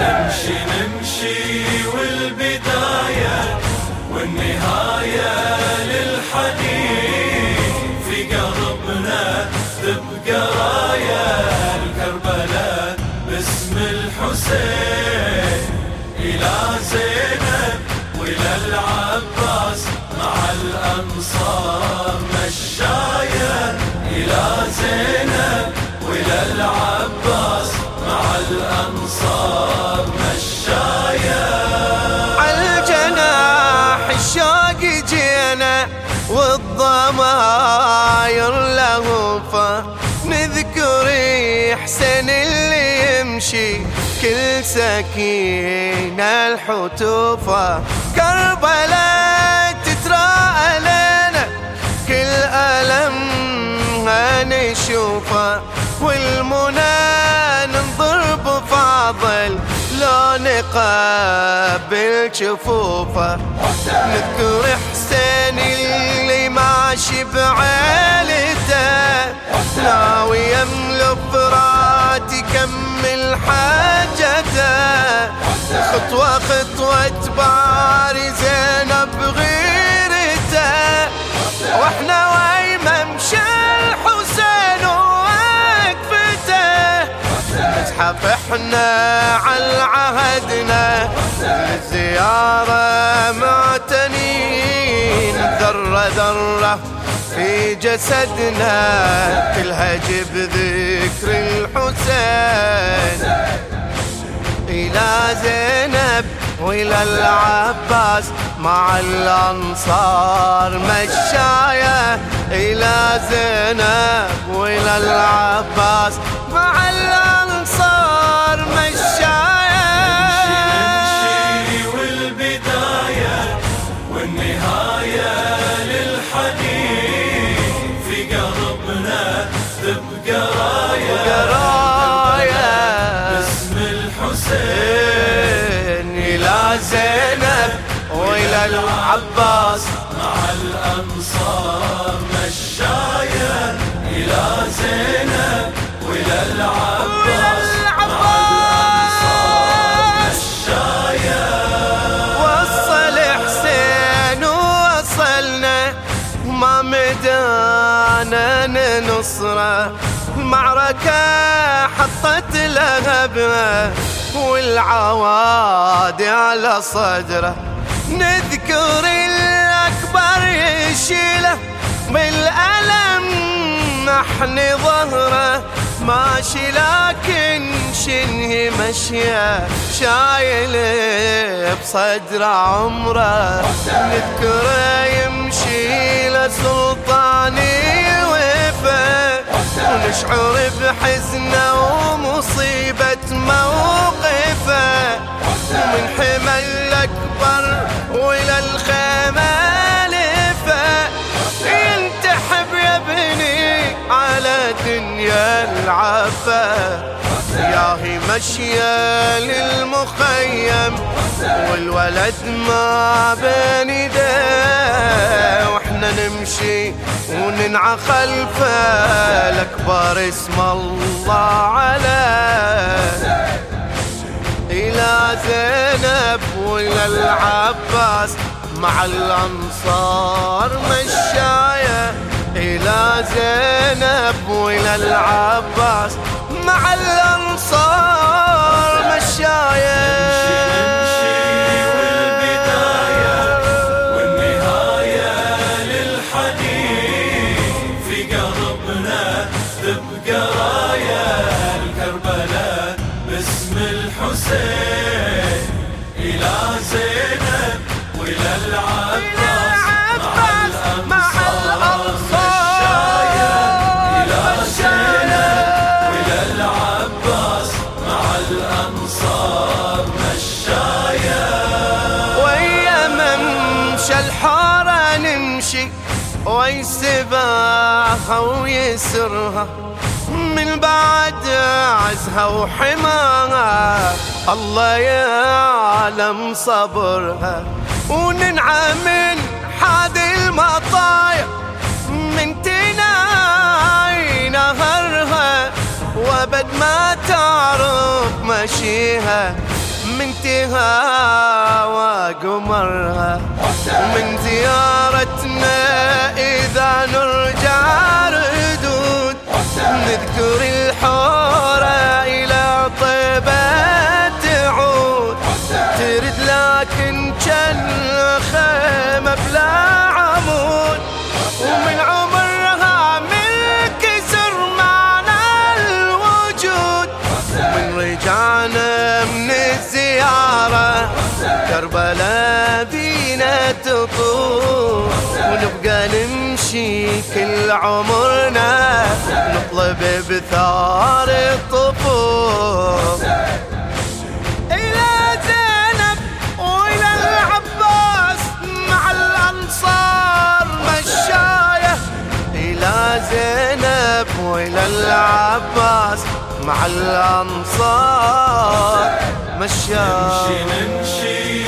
نمشي نمشي والبداية والنهاية للحديث. في قلبنا تبقى راية الكربلاء باسم الحسين. إلى زينب وإلى العباس مع الأنصار مشاية. إلى زينب وإلى العباس مع الأنصار والضماير لهوفة نذكر حسين اللي يمشي كل سكينة الحتوفة كربلاء تتراءى لنا كل ألم نشوفه والمنى ننظر بفاضل لو نقابل شفوفه نذكر حسين اللي ماشي بعيلته ناوي يملى فرات يكمل حاجته. خطوة خطوة تباري زينب غيرته. وإحنا وين ممشى الحسين ووقفته. نزحف إحنا على عهدنا. الزيارة معتنين ذرة ذرة في جسدنا تلهج بذكر الحسين. إلى زينب وإلى العباس مع الأنصار مشاية. إلى زينب وإلى العباس تبقى راية قراية باسم الحسين. إلى زينب وإلى العباس. مع الأنصار مشاية إلى زينب وإلى العباس. ما مدانا ننصره. المعركة حطت لهبها والعوادي على صدره. نذكر الأكبر يشيله. بالألم نحن ظهره. ماشي لكن شنه مشيه. شايل بصدر عمره. نذكره ونشعر بحزنه ومصيبة موقفة. من حمى الأكبر وإلى الخيمة لفه ينتحب يا ابني على دنيا العفا يا هي مشية للمخيم والولد ما بين ايديه وإحنا نمشي وننعى خلفه الاكبر اسم الله عليه إلى زينب وإلى العباس مع الأنصار مشاية. إلى زينب وإلى العباس مع الأنصار ويسباها ويسرها؟ من بعد عزها وحماها. الله يعلم صبرها. وننعى من حاد المطايا. من تناي نهرها وابد ما تعرف مشيها. من تهاوى قمرها. ومن زيارتنا ونبقى نمشي كل عمرنا نطلب بثار الطفوف. إلى زينب وإلى العباس مع الأنصار مشاية. إلى زينب وإلى العباس مع الأنصار مشاية. نمشي نمشي.